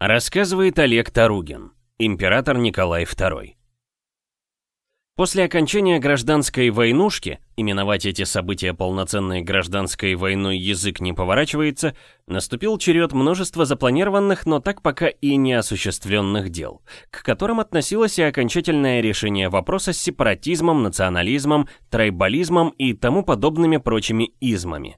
Рассказывает Олег Таругин, император Николай II. После окончания гражданской войнушки, именовать эти события полноценной гражданской войной язык не поворачивается, наступил черед множества запланированных, но так пока и не осуществленных дел, к которым относилось и окончательное решение вопроса с сепаратизмом, национализмом, трайбализмом и тому подобными прочими измами.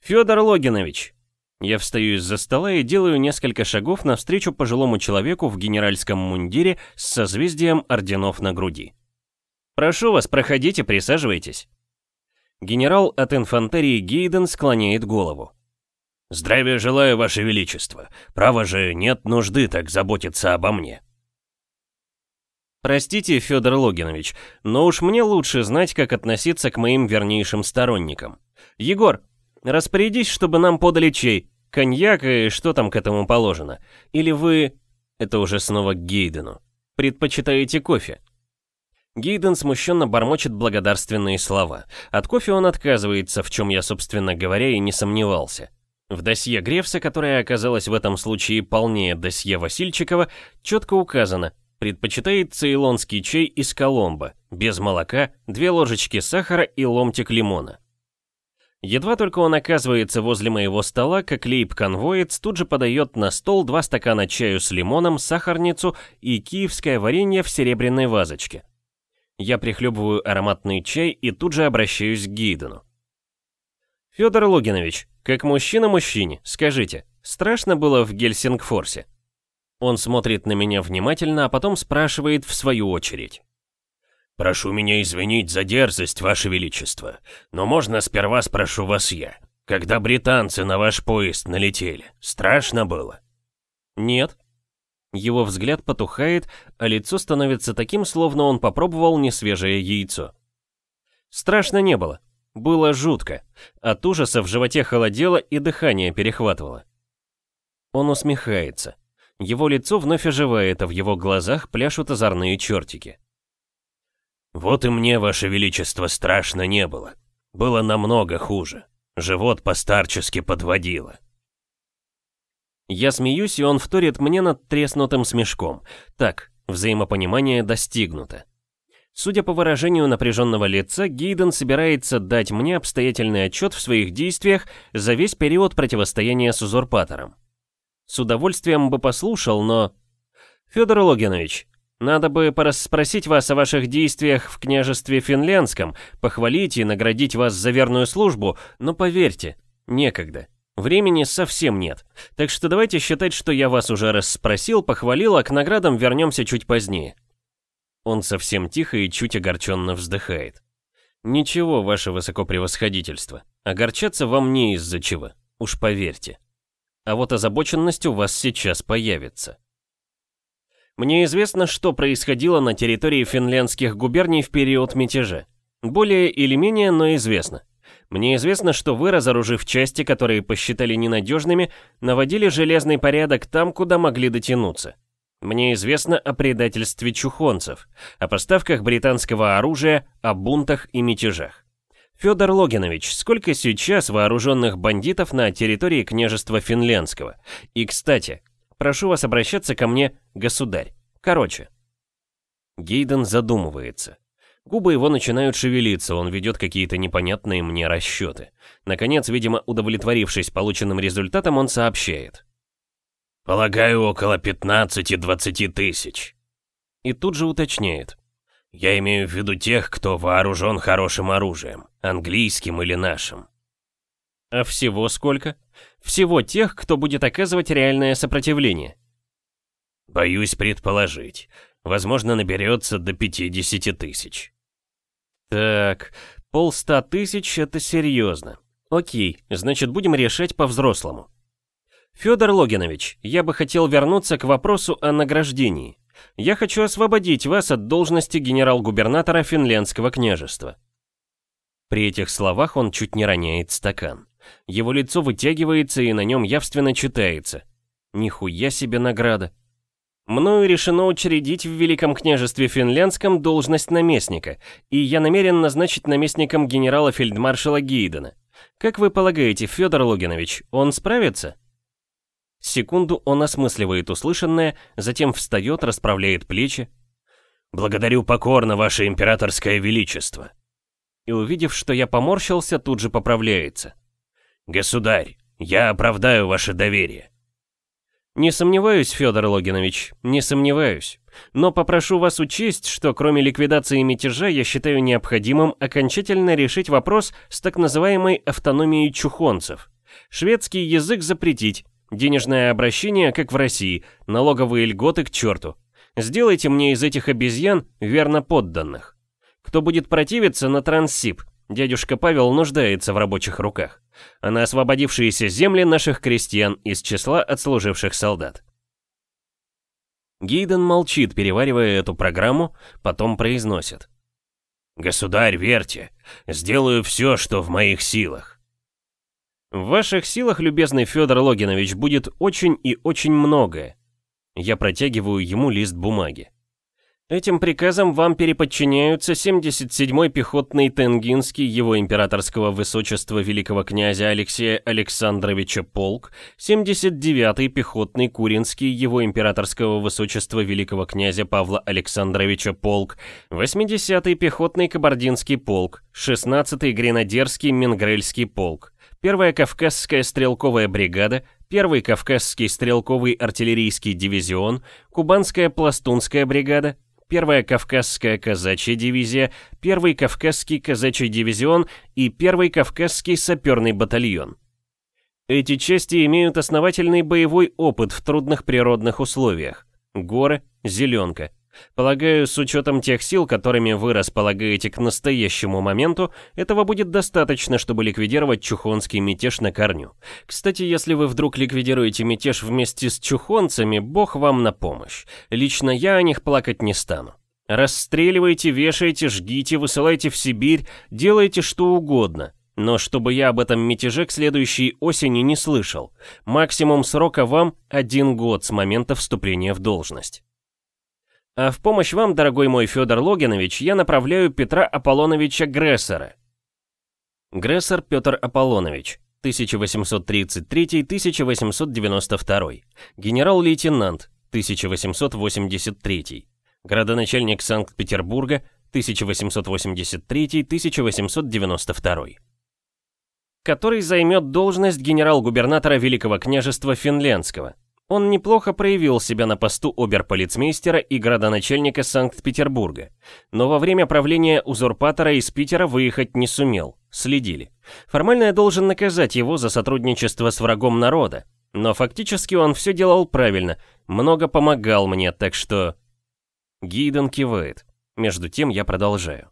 Федор Логинович, я встаю из-за стола и делаю несколько шагов навстречу пожилому человеку в генеральском мундире с созвездием орденов на груди. «Прошу вас, проходите, присаживайтесь». Генерал от инфантерии Гейден склоняет голову. «Здравия желаю, Ваше Величество. Право же, нет нужды так заботиться обо мне». Простите, Федор Логинович, но уж мне лучше знать, как относиться к моим вернейшим сторонникам. Егор, распорядись, чтобы нам подали чай, Коньяк и что там к этому положено? Или вы... Это уже снова к Гейдену. Предпочитаете кофе? Гейден смущенно бормочет благодарственные слова. От кофе он отказывается, в чем я, собственно говоря, и не сомневался. В досье Гревса, которое оказалось в этом случае полнее досье Васильчикова, четко указано, предпочитает цейлонский чай из Коломбо, без молока, две ложечки сахара и ломтик лимона. Едва только он оказывается возле моего стола, как лейб-конвоец тут же подает на стол два стакана чаю с лимоном, сахарницу и киевское варенье в серебряной вазочке. Я прихлебываю ароматный чай и тут же обращаюсь к Гейдену. Федор Логинович, как мужчина мужчине, скажите, страшно было в Гельсингфорсе? Он смотрит на меня внимательно, а потом спрашивает в свою очередь. «Прошу меня извинить за дерзость, Ваше Величество, но можно сперва спрошу вас я. Когда британцы на ваш поезд налетели, страшно было?» «Нет». Его взгляд потухает, а лицо становится таким, словно он попробовал несвежее яйцо. Страшно не было. Было жутко. От ужаса в животе холодело и дыхание перехватывало. Он усмехается. Его лицо вновь оживает, а в его глазах пляшут озорные чертики. Вот и мне, Ваше Величество, страшно не было. Было намного хуже. Живот постарчески подводило. Я смеюсь, и он вторит мне над треснутым смешком. Так, взаимопонимание достигнуто. Судя по выражению напряженного лица, Гейден собирается дать мне обстоятельный отчет в своих действиях за весь период противостояния с узурпатором. С удовольствием бы послушал, но... Федор Логинович, надо бы порасспросить вас о ваших действиях в княжестве Финляндском, похвалить и наградить вас за верную службу, но поверьте, некогда. Времени совсем нет. Так что давайте считать, что я вас уже расспросил, похвалил, а к наградам вернемся чуть позднее. Он совсем тихо и чуть огорченно вздыхает. Ничего, ваше высокопревосходительство. Огорчаться вам не из-за чего, уж поверьте. А вот озабоченность у вас сейчас появится. Мне известно, что происходило на территории финляндских губерний в период мятежа. Более или менее, но известно. Мне известно, что вы, разоружив части, которые посчитали ненадежными, наводили железный порядок там, куда могли дотянуться. Мне известно о предательстве чухонцев, о поставках британского оружия, о бунтах и мятежах. Федор Логинович, сколько сейчас вооруженных бандитов на территории княжества Финляндского? И, кстати, Прошу вас обращаться ко мне, государь. Короче. Гейден задумывается. Губы его начинают шевелиться, он ведет какие-то непонятные мне расчеты. Наконец, видимо, удовлетворившись полученным результатом, он сообщает. «Полагаю, около 15-20 тысяч». И тут же уточняет. «Я имею в виду тех, кто вооружен хорошим оружием, английским или нашим». «А всего сколько?» Всего тех, кто будет оказывать реальное сопротивление. Боюсь предположить. Возможно, наберется до 50 тысяч. Так, полста тысяч — это серьезно. Окей, значит, будем решать по-взрослому. Федор Логинович, я бы хотел вернуться к вопросу о награждении. Я хочу освободить вас от должности генерал-губернатора Финляндского княжества. При этих словах он чуть не роняет стакан. Его лицо вытягивается и на нем явственно читается. Нихуя себе награда. Мною решено учредить в Великом княжестве Финляндском должность наместника, и я намерен назначить наместником генерала-фельдмаршала Гейдена. Как вы полагаете, Федор Логинович, он справится? Секунду он осмысливает услышанное, затем встает, расправляет плечи. «Благодарю покорно, ваше императорское величество!» И увидев, что я поморщился, тут же поправляется. «Государь, я оправдаю ваше доверие». «Не сомневаюсь, Федор Логинович, не сомневаюсь. Но попрошу вас учесть, что кроме ликвидации мятежа я считаю необходимым окончательно решить вопрос с так называемой автономией чухонцев. Шведский язык запретить, денежное обращение, как в России, налоговые льготы к черту. Сделайте мне из этих обезьян верно подданных. Кто будет противиться на Транссиб, дядюшка Павел нуждается в рабочих руках, а на освободившиеся земли наших крестьян из числа отслуживших солдат. Гейден молчит, переваривая эту программу, потом произносит. «Государь, верьте, сделаю все, что в моих силах». В ваших силах, любезный Федор Логинович, будет очень и очень многое. Я протягиваю ему лист бумаги. Этим приказом вам переподчиняются 77-й пехотный Тенгинский его императорского высочества великого князя Алексея Александровича полк, 79-й пехотный Куринский его императорского высочества великого князя Павла Александровича полк, 80-й пехотный Кабардинский полк, 16-й гренадерский Менгрельский полк, Первая Кавказская стрелковая бригада, Первый Кавказский стрелковый артиллерийский дивизион, Кубанская пластунская бригада, Первая Кавказская казачья дивизия, Первый Кавказский казачий дивизион и Первый Кавказский саперный батальон. Эти части имеют основательный боевой опыт в трудных природных условиях. Горы, зеленка. Полагаю, с учетом тех сил, которыми вы располагаете к настоящему моменту, этого будет достаточно, чтобы ликвидировать чухонский мятеж на корню. Кстати, если вы вдруг ликвидируете мятеж вместе с чухонцами, бог вам на помощь. Лично я о них плакать не стану. Расстреливайте, вешайте, жгите, высылайте в Сибирь, делайте что угодно. Но чтобы я об этом мятеже к следующей осени не слышал. Максимум срока вам один год с момента вступления в должность. А в помощь вам, дорогой мой Федор Логинович, я направляю Петра Аполлоновича Грессера. Грессер Петр Аполлонович, 1833-1892, генерал-лейтенант, 1883, градоначальник Санкт-Петербурга, 1883-1892, который займет должность генерал-губернатора Великого княжества Финляндского, он неплохо проявил себя на посту оберполицмейстера и градоначальника Санкт-Петербурга, но во время правления узурпатора из Питера выехать не сумел, следили. Формально я должен наказать его за сотрудничество с врагом народа, но фактически он все делал правильно, много помогал мне, так что... Гейден кивает. Между тем я продолжаю.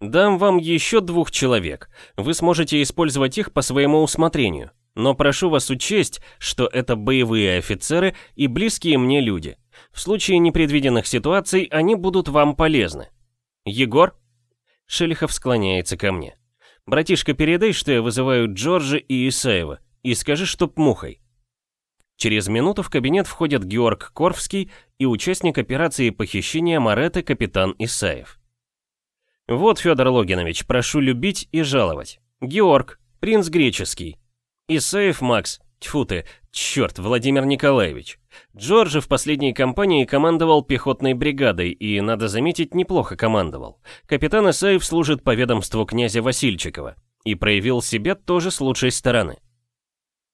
Дам вам еще двух человек. Вы сможете использовать их по своему усмотрению. Но прошу вас учесть, что это боевые офицеры и близкие мне люди. В случае непредвиденных ситуаций они будут вам полезны. Егор? Шелихов склоняется ко мне. Братишка, передай, что я вызываю Джорджа и Исаева, и скажи, чтоб мухой. Через минуту в кабинет входят Георг Корфский и участник операции похищения Мареты капитан Исаев. Вот, Федор Логинович, прошу любить и жаловать. Георг, принц греческий, Исаев Макс, тьфу ты, черт, Владимир Николаевич. Джорджи в последней кампании командовал пехотной бригадой и, надо заметить, неплохо командовал. Капитан Исаев служит по ведомству князя Васильчикова и проявил себя тоже с лучшей стороны.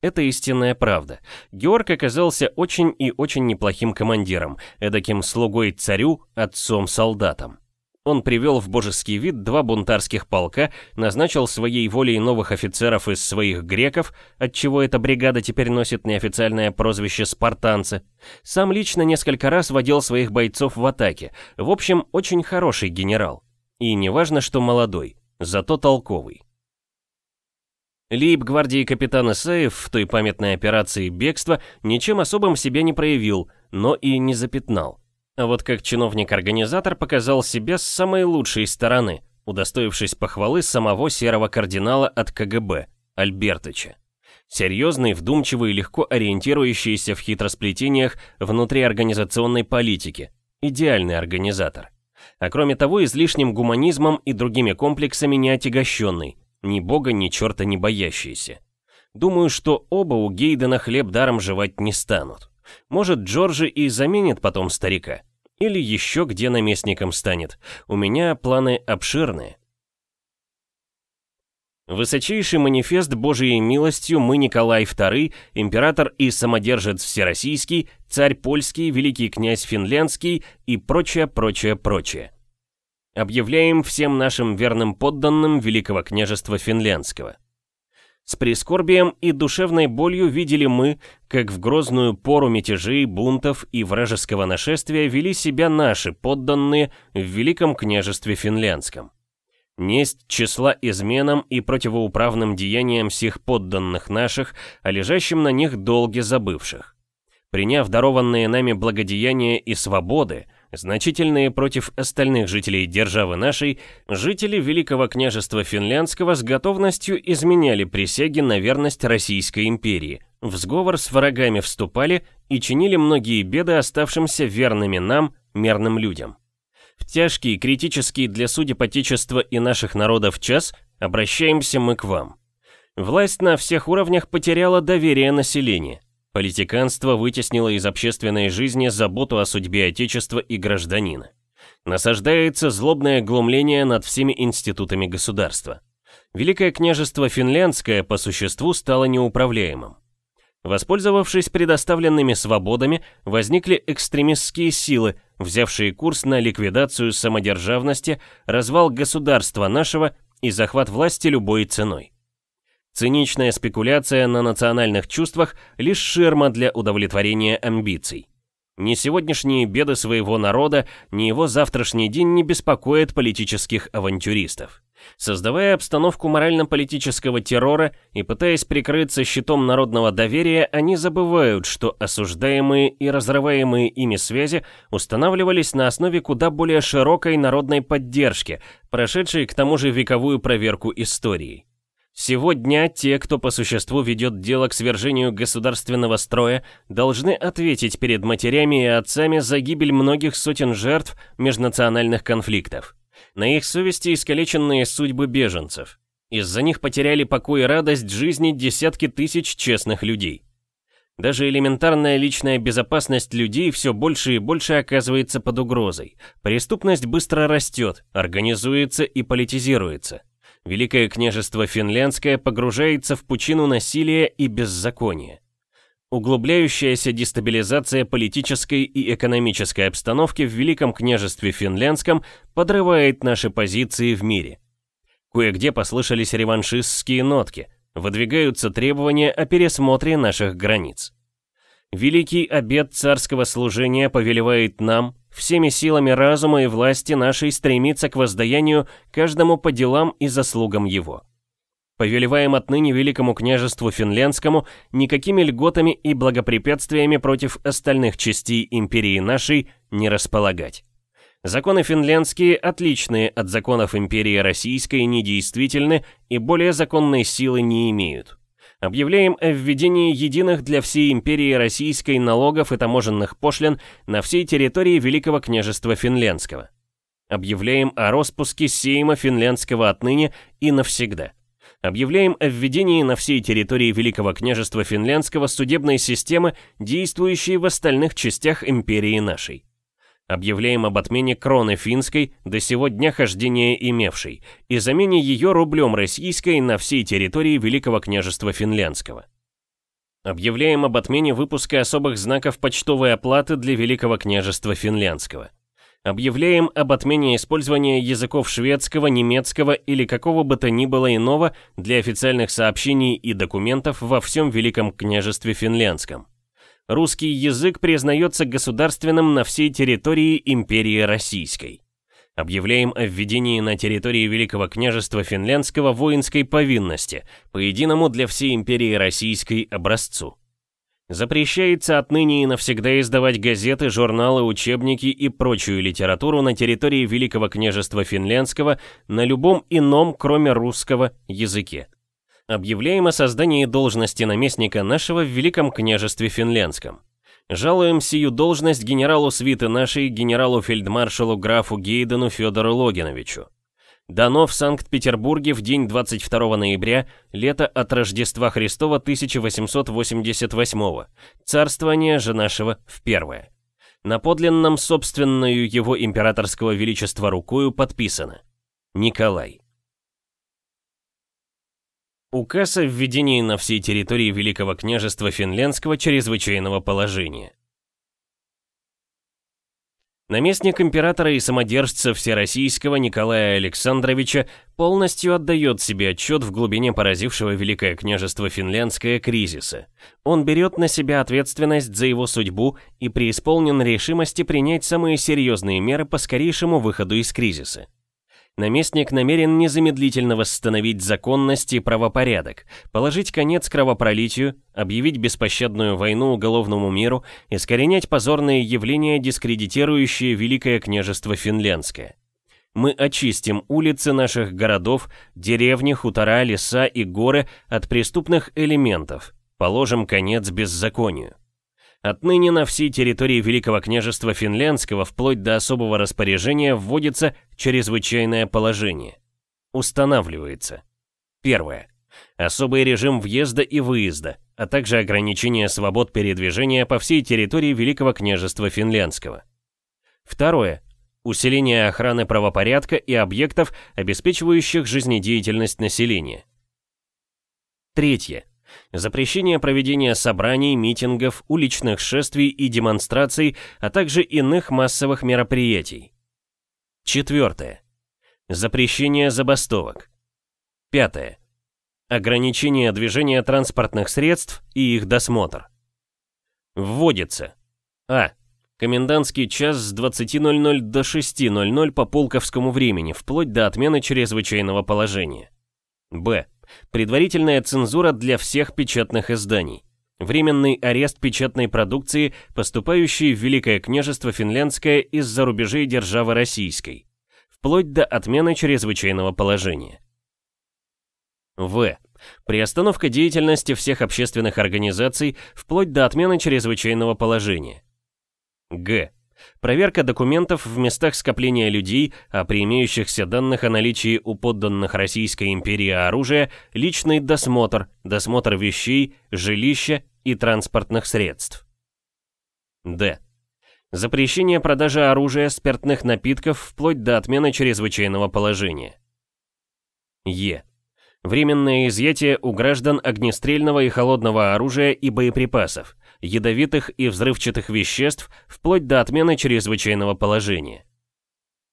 Это истинная правда. Георг оказался очень и очень неплохим командиром, эдаким слугой царю, отцом-солдатом. Он привел в божеский вид два бунтарских полка, назначил своей волей новых офицеров из своих греков, отчего эта бригада теперь носит неофициальное прозвище «спартанцы». Сам лично несколько раз водил своих бойцов в атаке. В общем, очень хороший генерал. И не важно, что молодой, зато толковый. Лейб-гвардии капитан Исаев в той памятной операции бегства ничем особым себя не проявил, но и не запятнал. А вот как чиновник-организатор показал себя с самой лучшей стороны, удостоившись похвалы самого серого кардинала от КГБ, Альбертыча. Серьезный, вдумчивый, легко ориентирующийся в хитросплетениях внутриорганизационной политики. Идеальный организатор. А кроме того, излишним гуманизмом и другими комплексами не отягощенный. Ни бога, ни черта не боящийся. Думаю, что оба у Гейдена хлеб даром жевать не станут. Может, Джорджи и заменит потом старика. Или еще где наместником станет. У меня планы обширные. Высочайший манифест Божией милостью мы Николай II, император и самодержец всероссийский, царь польский, великий князь финляндский и прочее, прочее, прочее. Объявляем всем нашим верным подданным Великого княжества финляндского. С прискорбием и душевной болью видели мы, как в грозную пору мятежей, бунтов и вражеского нашествия вели себя наши подданные в Великом княжестве финляндском несть числа изменам и противоуправным деяниям всех подданных наших, а лежащим на них долги забывших. Приняв дарованные нами благодеяния и свободы, значительные против остальных жителей державы нашей, жители Великого княжества Финляндского с готовностью изменяли присяги на верность Российской империи, в сговор с врагами вступали и чинили многие беды оставшимся верными нам, мирным людям. В тяжкий, критический для судеб Отечества и наших народов час обращаемся мы к вам. Власть на всех уровнях потеряла доверие населения. Политиканство вытеснило из общественной жизни заботу о судьбе Отечества и гражданина. Насаждается злобное глумление над всеми институтами государства. Великое княжество Финляндское по существу стало неуправляемым. Воспользовавшись предоставленными свободами, возникли экстремистские силы, взявшие курс на ликвидацию самодержавности, развал государства нашего и захват власти любой ценой. Циничная спекуляция на национальных чувствах – лишь ширма для удовлетворения амбиций. Ни сегодняшние беды своего народа, ни его завтрашний день не беспокоят политических авантюристов. Создавая обстановку морально-политического террора и пытаясь прикрыться щитом народного доверия, они забывают, что осуждаемые и разрываемые ими связи устанавливались на основе куда более широкой народной поддержки, прошедшей к тому же вековую проверку историей. Сегодня те, кто по существу ведет дело к свержению государственного строя, должны ответить перед матерями и отцами за гибель многих сотен жертв межнациональных конфликтов. На их совести искалеченные судьбы беженцев. Из-за них потеряли покой и радость жизни десятки тысяч честных людей. Даже элементарная личная безопасность людей все больше и больше оказывается под угрозой. Преступность быстро растет, организуется и политизируется. Великое княжество Финляндское погружается в пучину насилия и беззакония. Углубляющаяся дестабилизация политической и экономической обстановки в Великом княжестве Финляндском подрывает наши позиции в мире. Кое-где послышались реваншистские нотки, выдвигаются требования о пересмотре наших границ. Великий обет царского служения повелевает нам, всеми силами разума и власти нашей стремиться к воздаянию каждому по делам и заслугам его повелеваем отныне Великому княжеству Финляндскому никакими льготами и благопрепятствиями против остальных частей империи нашей не располагать. Законы финляндские, отличные от законов империи российской, недействительны и более законной силы не имеют. Объявляем о введении единых для всей империи российской налогов и таможенных пошлин на всей территории Великого княжества Финляндского. Объявляем о распуске Сейма Финляндского отныне и навсегда. Объявляем о введении на всей территории Великого княжества Финляндского судебной системы, действующей в остальных частях империи нашей. Объявляем об отмене кроны финской, до сего дня хождения имевшей, и замене ее рублем российской на всей территории Великого княжества Финляндского. Объявляем об отмене выпуска особых знаков почтовой оплаты для Великого княжества Финляндского. Объявляем об отмене использования языков шведского, немецкого или какого бы то ни было иного для официальных сообщений и документов во всем Великом княжестве Финляндском. Русский язык признается государственным на всей территории империи Российской. Объявляем о введении на территории Великого княжества Финляндского воинской повинности, по единому для всей империи Российской образцу. Запрещается отныне и навсегда издавать газеты, журналы, учебники и прочую литературу на территории Великого княжества Финляндского на любом ином, кроме русского, языке. Объявляем о создании должности наместника нашего в Великом княжестве Финляндском. Жалуем сию должность генералу свиты нашей, генералу-фельдмаршалу графу Гейдену Федору Логиновичу. Дано в Санкт-Петербурге в день 22 ноября, лето от Рождества Христова 1888 царствование же нашего в первое. На подлинном собственную его императорского величества рукою подписано. Николай. Указ о введении на всей территории Великого княжества Финляндского чрезвычайного положения. Наместник императора и самодержца Всероссийского Николая Александровича полностью отдает себе отчет в глубине поразившего Великое княжество Финляндское кризиса. Он берет на себя ответственность за его судьбу и преисполнен решимости принять самые серьезные меры по скорейшему выходу из кризиса наместник намерен незамедлительно восстановить законность и правопорядок, положить конец кровопролитию, объявить беспощадную войну уголовному миру, искоренять позорные явления, дискредитирующие Великое княжество Финляндское. Мы очистим улицы наших городов, деревни, хутора, леса и горы от преступных элементов, положим конец беззаконию. Отныне на всей территории Великого княжества Финляндского вплоть до особого распоряжения вводится чрезвычайное положение. Устанавливается. Первое. Особый режим въезда и выезда, а также ограничение свобод передвижения по всей территории Великого княжества Финляндского. Второе. Усиление охраны правопорядка и объектов, обеспечивающих жизнедеятельность населения. Третье запрещение проведения собраний, митингов, уличных шествий и демонстраций, а также иных массовых мероприятий. Четвертое. Запрещение забастовок. Пятое. Ограничение движения транспортных средств и их досмотр. Вводится. А. Комендантский час с 20.00 до 6.00 по полковскому времени, вплоть до отмены чрезвычайного положения. Б. Предварительная цензура для всех печатных изданий. Временный арест печатной продукции, поступающей в Великое княжество Финляндское из-за рубежей державы российской. Вплоть до отмены чрезвычайного положения. В. Приостановка деятельности всех общественных организаций вплоть до отмены чрезвычайного положения. Г. Проверка документов в местах скопления людей, а при имеющихся данных о наличии у подданных Российской империи оружия, личный досмотр, досмотр вещей, жилища и транспортных средств. Д. Запрещение продажи оружия, спиртных напитков вплоть до отмены чрезвычайного положения. Е. Временное изъятие у граждан огнестрельного и холодного оружия и боеприпасов, ядовитых и взрывчатых веществ вплоть до отмены чрезвычайного положения.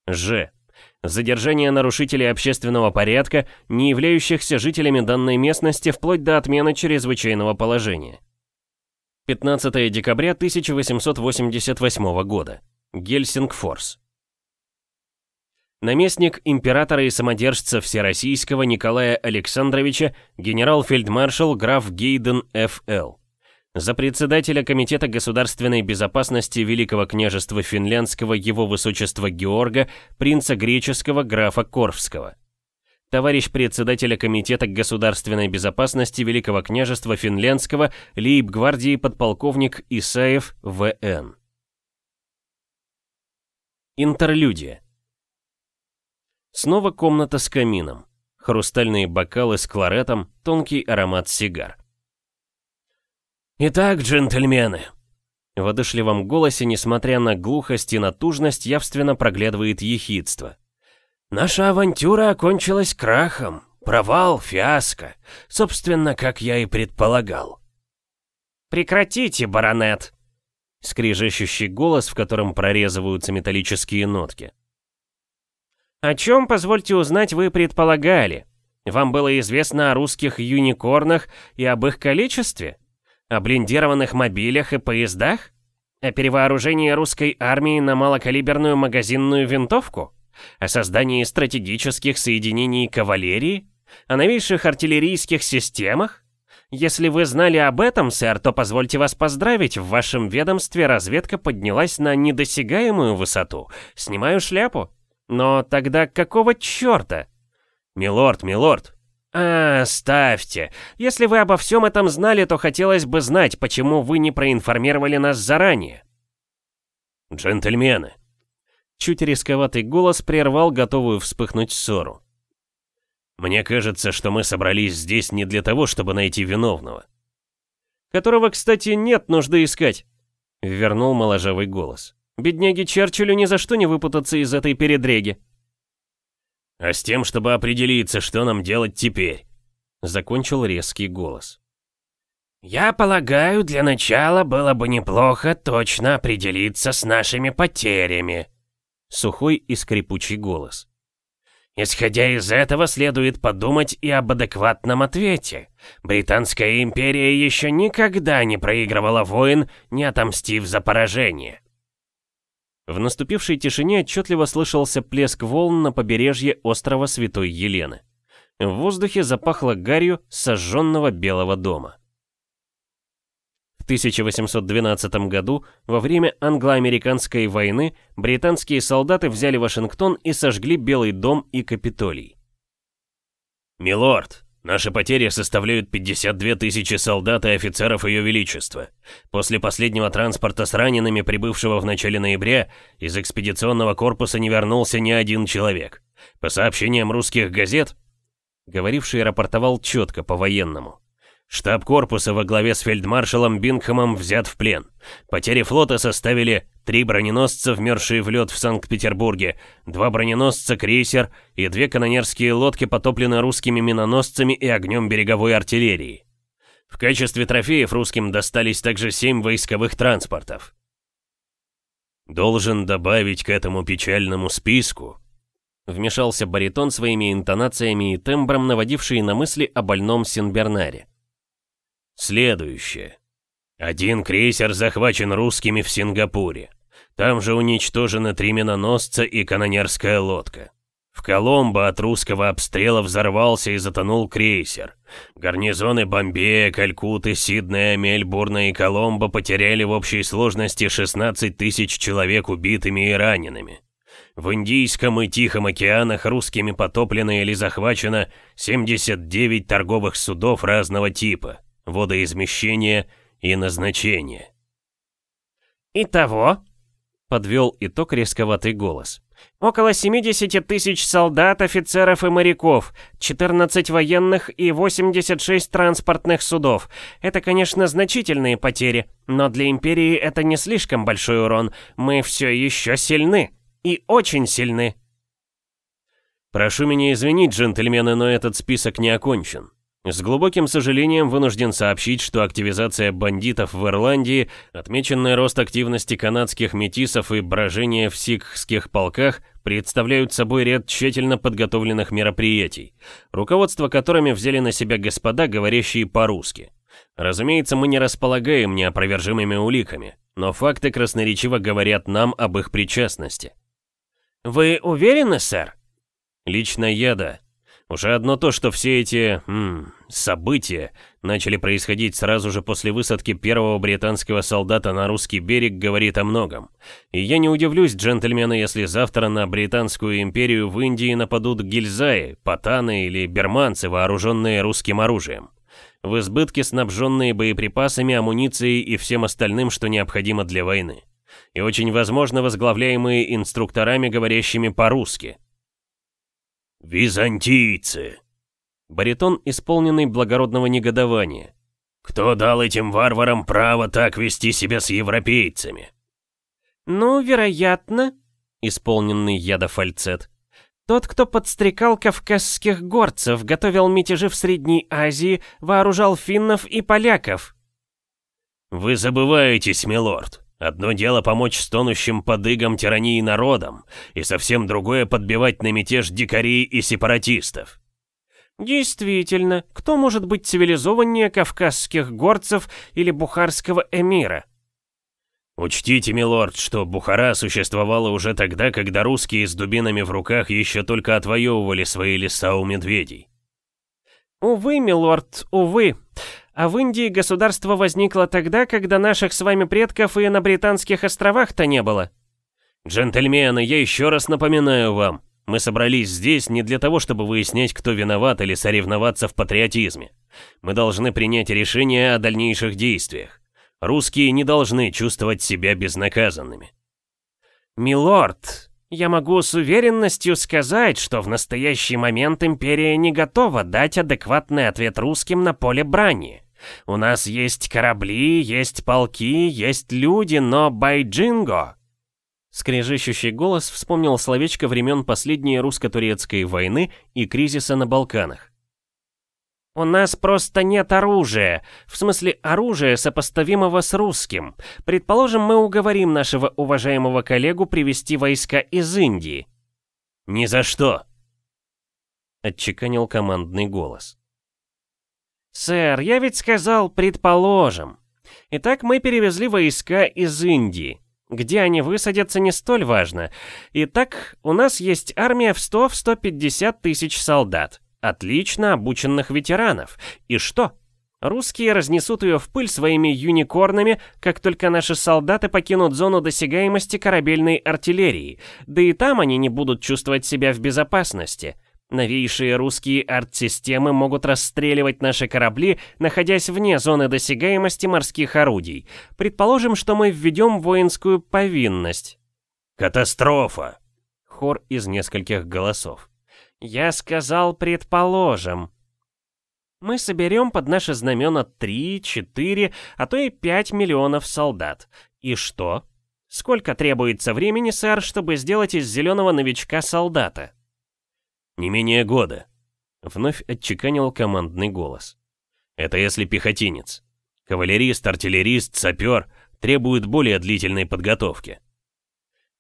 Ж. Задержание нарушителей общественного порядка, не являющихся жителями данной местности вплоть до отмены чрезвычайного положения. 15 декабря 1888 года. Гельсингфорс. Наместник императора и самодержца Всероссийского Николая Александровича генерал-фельдмаршал граф Гейден Ф.Л за председателя Комитета государственной безопасности Великого княжества Финляндского его высочества Георга, принца греческого графа Корфского. Товарищ председателя Комитета государственной безопасности Великого княжества Финляндского лейб-гвардии подполковник Исаев В.Н. Интерлюдия. Снова комната с камином. Хрустальные бокалы с кларетом, тонкий аромат сигар. «Итак, джентльмены», в одышливом голосе, несмотря на глухость и натужность, явственно проглядывает ехидство. «Наша авантюра окончилась крахом. Провал, фиаско. Собственно, как я и предполагал». «Прекратите, баронет!» Скрижащущий голос, в котором прорезываются металлические нотки. «О чем, позвольте узнать, вы предполагали? Вам было известно о русских юникорнах и об их количестве?» О блиндированных мобилях и поездах? О перевооружении русской армии на малокалиберную магазинную винтовку? О создании стратегических соединений кавалерии? О новейших артиллерийских системах? Если вы знали об этом, сэр, то позвольте вас поздравить, в вашем ведомстве разведка поднялась на недосягаемую высоту. Снимаю шляпу. Но тогда какого черта? Милорд, милорд, «А, ставьте. Если вы обо всем этом знали, то хотелось бы знать, почему вы не проинформировали нас заранее». «Джентльмены». Чуть рисковатый голос прервал готовую вспыхнуть ссору. Мне кажется, что мы собрались здесь не для того, чтобы найти виновного. Которого, кстати, нет нужды искать, вернул моложавый голос. Бедняге Черчиллю ни за что не выпутаться из этой передреги. А с тем, чтобы определиться, что нам делать теперь, закончил резкий голос. «Я полагаю, для начала было бы неплохо точно определиться с нашими потерями», сухой и скрипучий голос. Исходя из этого, следует подумать и об адекватном ответе. Британская империя еще никогда не проигрывала войн, не отомстив за поражение. В наступившей тишине отчетливо слышался плеск волн на побережье острова Святой Елены. В воздухе запахло гарью сожженного Белого дома. В 1812 году, во время англо-американской войны, британские солдаты взяли Вашингтон и сожгли Белый дом и Капитолий. «Милорд, наши потери составляют 52 тысячи солдат и офицеров Ее Величества. После последнего транспорта с ранеными, прибывшего в начале ноября, из экспедиционного корпуса не вернулся ни один человек. По сообщениям русских газет...» Говоривший рапортовал четко по-военному. Штаб корпуса во главе с фельдмаршалом Бингхэмом взят в плен. Потери флота составили три броненосца, вмерзшие в лед в Санкт-Петербурге, два броненосца, крейсер и две канонерские лодки потоплены русскими миноносцами и огнем береговой артиллерии. В качестве трофеев русским достались также семь войсковых транспортов. «Должен добавить к этому печальному списку», вмешался баритон своими интонациями и тембром, наводивший на мысли о больном Синбернаре. Следующее. Один крейсер захвачен русскими в Сингапуре. Там же уничтожены три миноносца и канонерская лодка. В Коломбо от русского обстрела взорвался и затонул крейсер. Гарнизоны Бомбея, Калькуты, Сиднея, Мельбурна и Коломбо потеряли в общей сложности 16 тысяч человек убитыми и ранеными. В Индийском и Тихом океанах русскими потоплено или захвачено 79 торговых судов разного типа водоизмещение и назначение. «Итого», — подвел итог резковатый голос, «около 70 тысяч солдат, офицеров и моряков, 14 военных и 86 транспортных судов. Это, конечно, значительные потери, но для Империи это не слишком большой урон. Мы все еще сильны. И очень сильны». «Прошу меня извинить, джентльмены, но этот список не окончен. С глубоким сожалением вынужден сообщить, что активизация бандитов в Ирландии, отмеченный рост активности канадских метисов и брожение в сикхских полках представляют собой ряд тщательно подготовленных мероприятий, руководство которыми взяли на себя господа, говорящие по-русски. Разумеется, мы не располагаем неопровержимыми уликами, но факты красноречиво говорят нам об их причастности. «Вы уверены, сэр?» «Лично я да. Уже одно то, что все эти м, события начали происходить сразу же после высадки первого британского солдата на русский берег, говорит о многом. И я не удивлюсь, джентльмены, если завтра на Британскую империю в Индии нападут гильзаи, патаны или берманцы, вооруженные русским оружием. В избытке снабженные боеприпасами, амуницией и всем остальным, что необходимо для войны. И очень возможно возглавляемые инструкторами, говорящими по-русски – «Византийцы!» Баритон, исполненный благородного негодования. «Кто дал этим варварам право так вести себя с европейцами?» «Ну, вероятно», — исполненный яда фальцет. «Тот, кто подстрекал кавказских горцев, готовил мятежи в Средней Азии, вооружал финнов и поляков». «Вы забываетесь, милорд. Одно дело помочь стонущим подыгам тирании народам, и совсем другое подбивать на мятеж дикарей и сепаратистов. Действительно, кто может быть цивилизованнее кавказских горцев или бухарского эмира? Учтите, милорд, что Бухара существовала уже тогда, когда русские с дубинами в руках еще только отвоевывали свои леса у медведей. Увы, милорд, увы. А в Индии государство возникло тогда, когда наших с вами предков и на Британских островах-то не было. Джентльмены, я еще раз напоминаю вам, мы собрались здесь не для того, чтобы выяснять, кто виноват или соревноваться в патриотизме. Мы должны принять решение о дальнейших действиях. Русские не должны чувствовать себя безнаказанными. «Милорд, Я могу с уверенностью сказать, что в настоящий момент Империя не готова дать адекватный ответ русским на поле брани. У нас есть корабли, есть полки, есть люди, но Байджинго...» Скрежещущий голос вспомнил словечко времен последней русско-турецкой войны и кризиса на Балканах. «У нас просто нет оружия. В смысле оружия, сопоставимого с русским. Предположим, мы уговорим нашего уважаемого коллегу привести войска из Индии». «Ни за что!» Отчеканил командный голос. «Сэр, я ведь сказал «предположим». Итак, мы перевезли войска из Индии. Где они высадятся, не столь важно. Итак, у нас есть армия в 100-150 тысяч солдат. Отлично обученных ветеранов. И что? Русские разнесут ее в пыль своими юникорнами, как только наши солдаты покинут зону досягаемости корабельной артиллерии. Да и там они не будут чувствовать себя в безопасности. Новейшие русские арт-системы могут расстреливать наши корабли, находясь вне зоны досягаемости морских орудий. Предположим, что мы введем воинскую повинность. Катастрофа! Хор из нескольких голосов. Я сказал «предположим». Мы соберем под наши знамена 3, 4, а то и 5 миллионов солдат. И что? Сколько требуется времени, сэр, чтобы сделать из зеленого новичка солдата? Не менее года. Вновь отчеканил командный голос. Это если пехотинец. Кавалерист, артиллерист, сапер требуют более длительной подготовки.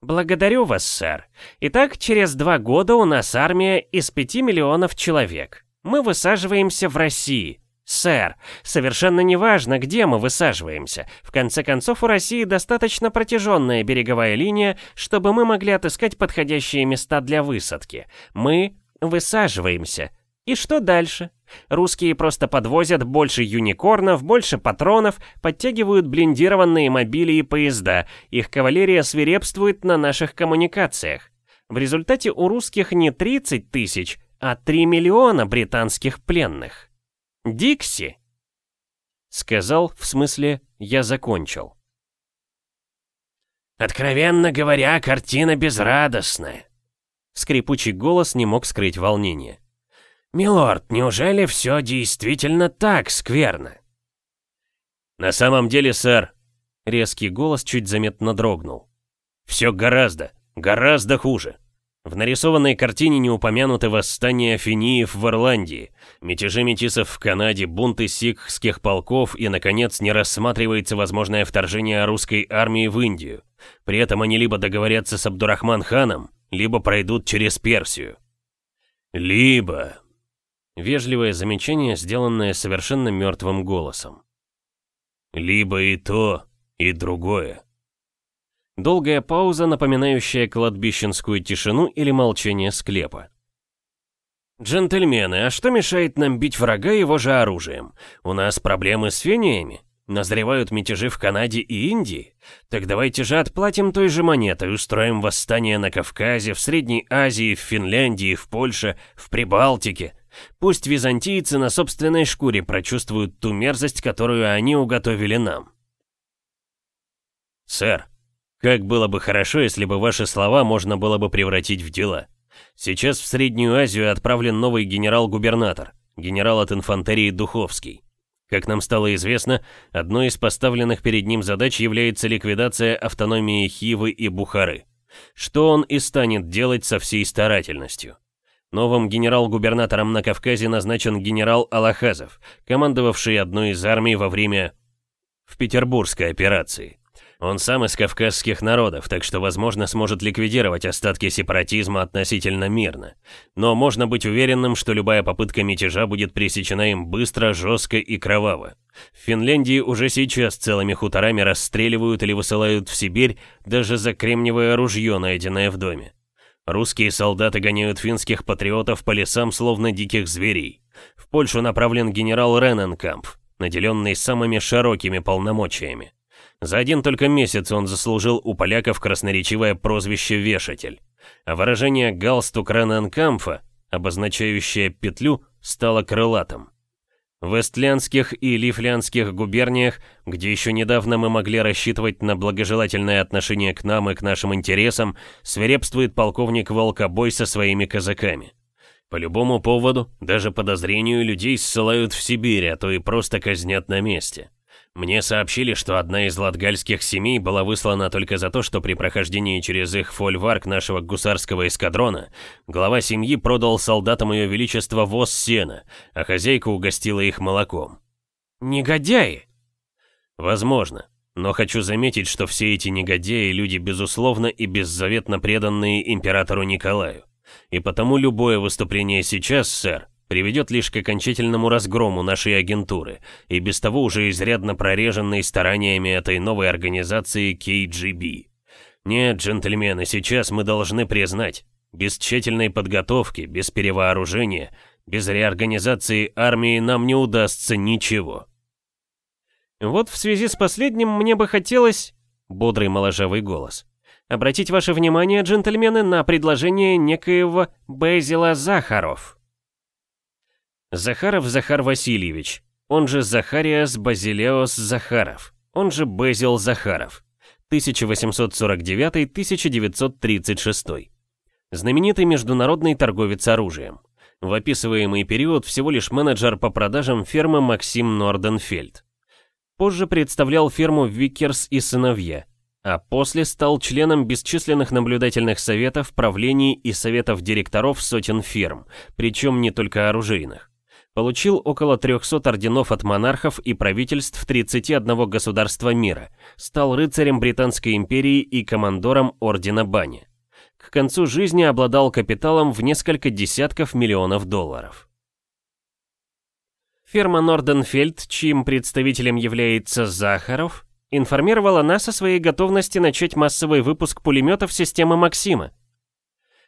«Благодарю вас, сэр. Итак, через два года у нас армия из пяти миллионов человек. Мы высаживаемся в России. Сэр, совершенно неважно, где мы высаживаемся. В конце концов, у России достаточно протяженная береговая линия, чтобы мы могли отыскать подходящие места для высадки. Мы высаживаемся. И что дальше? Русские просто подвозят больше юникорнов, больше патронов, подтягивают блиндированные мобили и поезда. Их кавалерия свирепствует на наших коммуникациях. В результате у русских не 30 тысяч, а 3 миллиона британских пленных. Дикси. Сказал, в смысле, я закончил. Откровенно говоря, картина безрадостная. Скрипучий голос не мог скрыть волнение. «Милорд, неужели все действительно так скверно?» «На самом деле, сэр...» Резкий голос чуть заметно дрогнул. «Все гораздо, гораздо хуже. В нарисованной картине не упомянуты восстания финиев в Ирландии, мятежи метисов в Канаде, бунты сикхских полков и, наконец, не рассматривается возможное вторжение русской армии в Индию. При этом они либо договорятся с Абдурахман-ханом, либо пройдут через Персию. «Либо», Вежливое замечание, сделанное совершенно мертвым голосом. «Либо и то, и другое». Долгая пауза, напоминающая кладбищенскую тишину или молчание склепа. «Джентльмены, а что мешает нам бить врага его же оружием? У нас проблемы с фениями? Назревают мятежи в Канаде и Индии? Так давайте же отплатим той же монетой, устроим восстание на Кавказе, в Средней Азии, в Финляндии, в Польше, в Прибалтике. Пусть византийцы на собственной шкуре прочувствуют ту мерзость, которую они уготовили нам. Сэр, как было бы хорошо, если бы ваши слова можно было бы превратить в дела. Сейчас в Среднюю Азию отправлен новый генерал-губернатор, генерал от инфантерии Духовский. Как нам стало известно, одной из поставленных перед ним задач является ликвидация автономии Хивы и Бухары. Что он и станет делать со всей старательностью. Новым генерал-губернатором на Кавказе назначен генерал Алахазов, командовавший одной из армий во время в Петербургской операции. Он сам из кавказских народов, так что, возможно, сможет ликвидировать остатки сепаратизма относительно мирно. Но можно быть уверенным, что любая попытка мятежа будет пресечена им быстро, жестко и кроваво. В Финляндии уже сейчас целыми хуторами расстреливают или высылают в Сибирь даже за кремниевое ружье, найденное в доме. Русские солдаты гоняют финских патриотов по лесам, словно диких зверей. В Польшу направлен генерал Рененкамп, наделенный самыми широкими полномочиями. За один только месяц он заслужил у поляков красноречивое прозвище «вешатель». А выражение «галстук Рененкампфа», обозначающее петлю, стало крылатым. В Эстлянских и Лифлянских губерниях, где еще недавно мы могли рассчитывать на благожелательное отношение к нам и к нашим интересам, свирепствует полковник Волкобой со своими казаками. По любому поводу, даже подозрению, людей ссылают в Сибирь, а то и просто казнят на месте. Мне сообщили, что одна из латгальских семей была выслана только за то, что при прохождении через их фольварк нашего гусарского эскадрона глава семьи продал солдатам ее величества воз сена, а хозяйка угостила их молоком. Негодяи! Возможно. Но хочу заметить, что все эти негодяи – люди безусловно и беззаветно преданные императору Николаю. И потому любое выступление сейчас, сэр, приведет лишь к окончательному разгрому нашей агентуры, и без того уже изрядно прореженной стараниями этой новой организации KGB. Нет, джентльмены, сейчас мы должны признать, без тщательной подготовки, без перевооружения, без реорганизации армии нам не удастся ничего. Вот в связи с последним мне бы хотелось... Бодрый моложавый голос. Обратить ваше внимание, джентльмены, на предложение некоего Безила Захаров. Захаров Захар Васильевич, он же Захариас Базилеос Захаров, он же Безил Захаров, 1849-1936. Знаменитый международный торговец оружием. В описываемый период всего лишь менеджер по продажам фирмы Максим Норденфельд. Позже представлял фирму Викерс и сыновья, а после стал членом бесчисленных наблюдательных советов, правлений и советов директоров сотен фирм, причем не только оружейных. Получил около 300 орденов от монархов и правительств 31 государства мира, стал рыцарем Британской империи и командором Ордена Бани. К концу жизни обладал капиталом в несколько десятков миллионов долларов. Фирма Норденфельд, чьим представителем является Захаров, информировала нас о своей готовности начать массовый выпуск пулеметов системы Максима.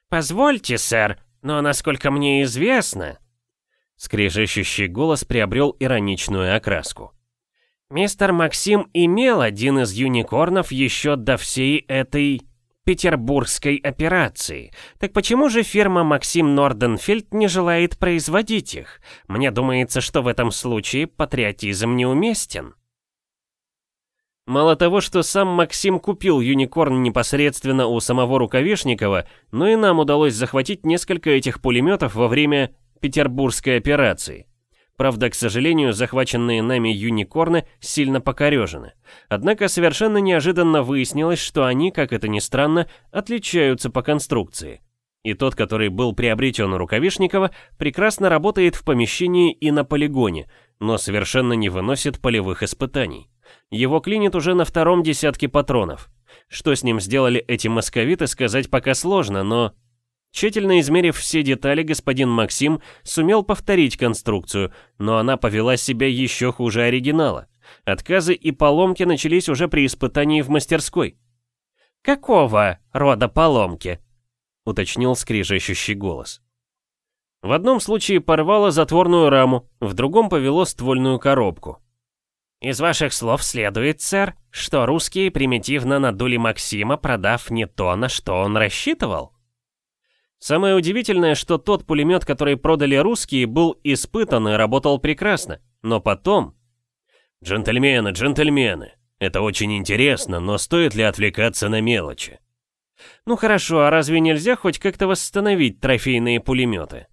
«Позвольте, сэр, но насколько мне известно...» Скрежещущий голос приобрел ироничную окраску. Мистер Максим имел один из юникорнов еще до всей этой петербургской операции. Так почему же фирма Максим Норденфельд не желает производить их? Мне думается, что в этом случае патриотизм неуместен. Мало того, что сам Максим купил Юникорн непосредственно у самого Рукавишникова, но и нам удалось захватить несколько этих пулеметов во время Петербургской операции. Правда, к сожалению, захваченные нами юникорны сильно покорежены. Однако совершенно неожиданно выяснилось, что они, как это ни странно, отличаются по конструкции. И тот, который был приобретен у Рукавишникова, прекрасно работает в помещении и на полигоне, но совершенно не выносит полевых испытаний. Его клинит уже на втором десятке патронов. Что с ним сделали эти московиты, сказать пока сложно, но Тщательно измерив все детали, господин Максим сумел повторить конструкцию, но она повела себя еще хуже оригинала. Отказы и поломки начались уже при испытании в мастерской. «Какого рода поломки?» — уточнил скрижащущий голос. В одном случае порвало затворную раму, в другом повело ствольную коробку. «Из ваших слов следует, сэр, что русские примитивно надули Максима, продав не то, на что он рассчитывал?» Самое удивительное, что тот пулемет, который продали русские, был испытан и работал прекрасно. Но потом... Джентльмены, джентльмены, это очень интересно, но стоит ли отвлекаться на мелочи? Ну хорошо, а разве нельзя хоть как-то восстановить трофейные пулеметы?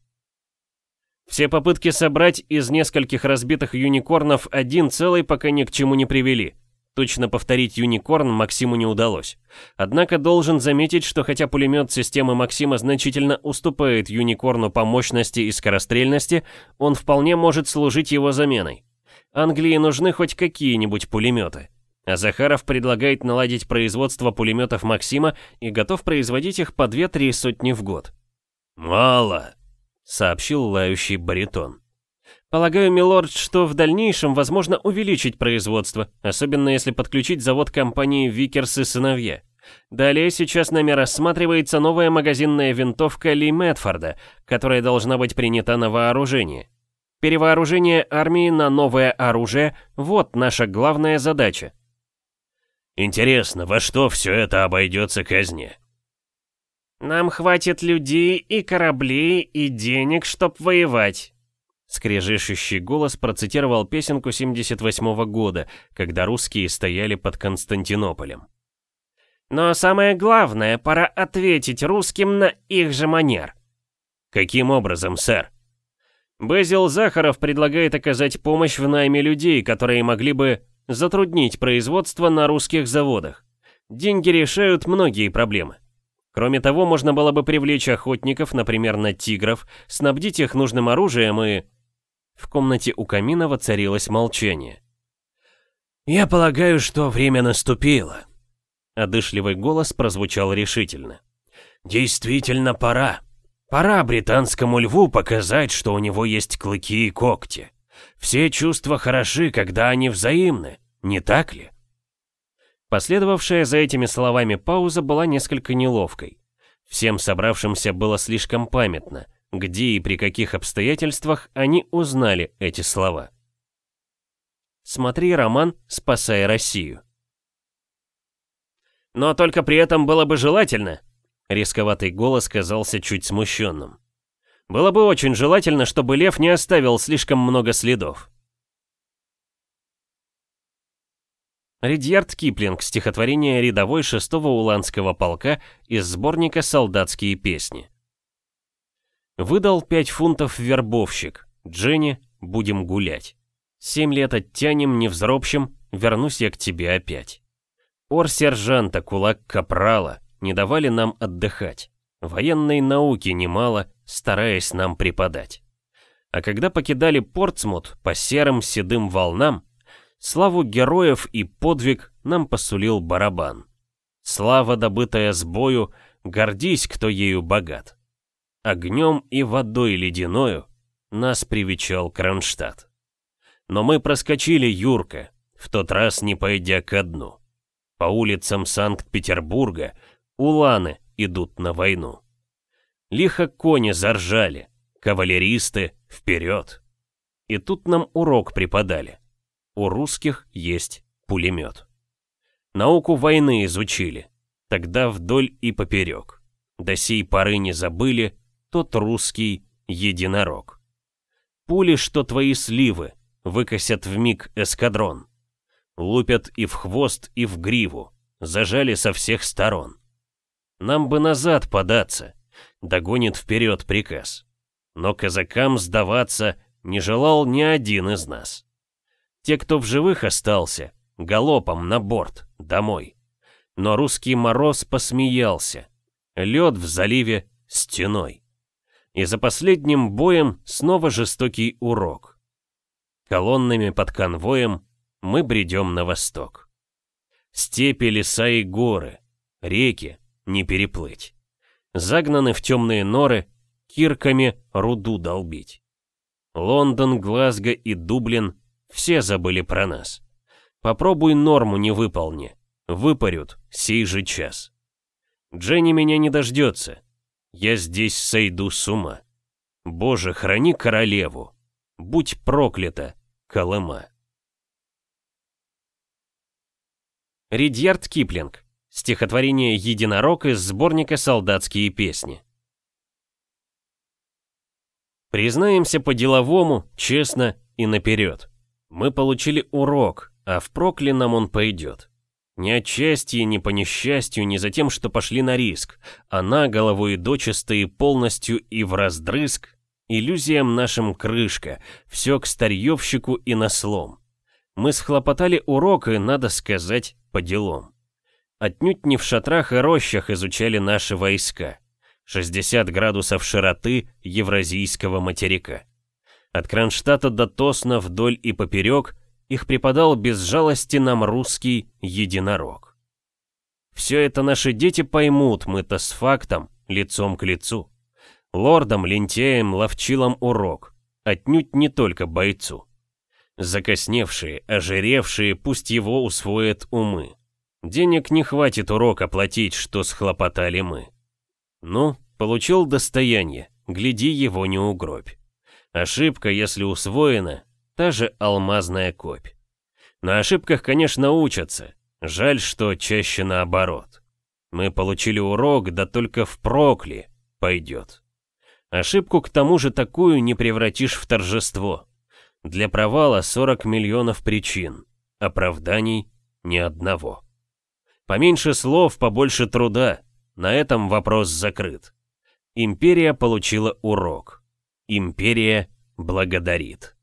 Все попытки собрать из нескольких разбитых юникорнов один целый пока ни к чему не привели. Точно повторить Юникорн Максиму не удалось. Однако должен заметить, что хотя пулемет системы Максима значительно уступает Юникорну по мощности и скорострельности, он вполне может служить его заменой. Англии нужны хоть какие-нибудь пулеметы. А Захаров предлагает наладить производство пулеметов Максима и готов производить их по 2-3 сотни в год. «Мало», — сообщил лающий баритон. Полагаю, милорд, что в дальнейшем возможно увеличить производство, особенно если подключить завод компании Викерс и сыновья. Далее сейчас нами рассматривается новая магазинная винтовка Ли Мэтфорда, которая должна быть принята на вооружение. Перевооружение армии на новое оружие – вот наша главная задача. Интересно, во что все это обойдется казне? Нам хватит людей и кораблей и денег, чтоб воевать. Скрежещущий голос процитировал песенку 78-го года, когда русские стояли под Константинополем. «Но самое главное, пора ответить русским на их же манер». «Каким образом, сэр?» Безил Захаров предлагает оказать помощь в найме людей, которые могли бы затруднить производство на русских заводах. Деньги решают многие проблемы. Кроме того, можно было бы привлечь охотников, например, на тигров, снабдить их нужным оружием и... В комнате у камина воцарилось молчание. «Я полагаю, что время наступило», — одышливый голос прозвучал решительно. «Действительно пора. Пора британскому льву показать, что у него есть клыки и когти. Все чувства хороши, когда они взаимны, не так ли?» Последовавшая за этими словами пауза была несколько неловкой. Всем собравшимся было слишком памятно, где и при каких обстоятельствах они узнали эти слова. Смотри роман «Спасая Россию». Но только при этом было бы желательно, рисковатый голос казался чуть смущенным. Было бы очень желательно, чтобы лев не оставил слишком много следов. Ридьярд Киплинг, стихотворение рядовой 6-го Уланского полка из сборника «Солдатские песни». Выдал 5 фунтов вербовщик. Дженни, будем гулять. Семь лет оттянем, не взропщим, вернусь я к тебе опять. Ор сержанта, кулак капрала, не давали нам отдыхать. Военной науки немало, стараясь нам преподать. А когда покидали Портсмут по серым седым волнам, Славу героев и подвиг нам посулил барабан. Слава, добытая с бою, гордись, кто ею богат. Огнем и водой ледяною нас привечал Кронштадт. Но мы проскочили Юрка, в тот раз не пойдя ко дну. По улицам Санкт-Петербурга уланы идут на войну. Лихо кони заржали, кавалеристы вперед. И тут нам урок преподали. У русских есть пулемет. Науку войны изучили, тогда вдоль и поперек. До сей поры не забыли тот русский единорог. Пули, что твои сливы, выкосят в миг эскадрон. Лупят и в хвост, и в гриву, зажали со всех сторон. Нам бы назад податься, догонит вперед приказ. Но казакам сдаваться не желал ни один из нас. Те, кто в живых остался, галопом на борт, домой. Но русский мороз посмеялся. Лед в заливе стеной. И за последним боем снова жестокий урок. Колоннами под конвоем мы бредем на восток. Степи, леса и горы, реки не переплыть. Загнаны в темные норы, кирками руду долбить. Лондон, Глазго и Дублин все забыли про нас. Попробуй норму не выполни. Выпарют сей же час. Дженни меня не дождется. Я здесь сойду с ума. Боже, храни королеву. Будь проклята, Колыма. Ридьярд Киплинг. Стихотворение «Единорог» из сборника «Солдатские песни». Признаемся по-деловому, честно и наперед. Мы получили урок, а впрок ли нам он пойдет? Не от счастья, не по несчастью, не за тем, что пошли на риск, а на голову дочисто и полностью и в раздрызг. Иллюзиям нашим крышка, все к старьевщику и на слом. Мы схлопотали урок и, надо сказать, по делам. Отнюдь не в шатрах и рощах изучали наши войска. 60 градусов широты евразийского материка. От Кронштадта до Тосна вдоль и поперек их преподал без жалости нам русский единорог. Все это наши дети поймут, мы-то с фактом, лицом к лицу. Лордам, лентяям, ловчилам урок, отнюдь не только бойцу. Закосневшие, ожиревшие, пусть его усвоят умы. Денег не хватит урок оплатить, что схлопотали мы. Ну, получил достояние, гляди его не угробь. Ошибка, если усвоена, та же алмазная копь. На ошибках, конечно, учатся. Жаль, что чаще наоборот. Мы получили урок, да только в прокли пойдет. Ошибку к тому же такую не превратишь в торжество. Для провала 40 миллионов причин, оправданий ни одного. Поменьше слов, побольше труда. На этом вопрос закрыт. Империя получила урок. Империя благодарит.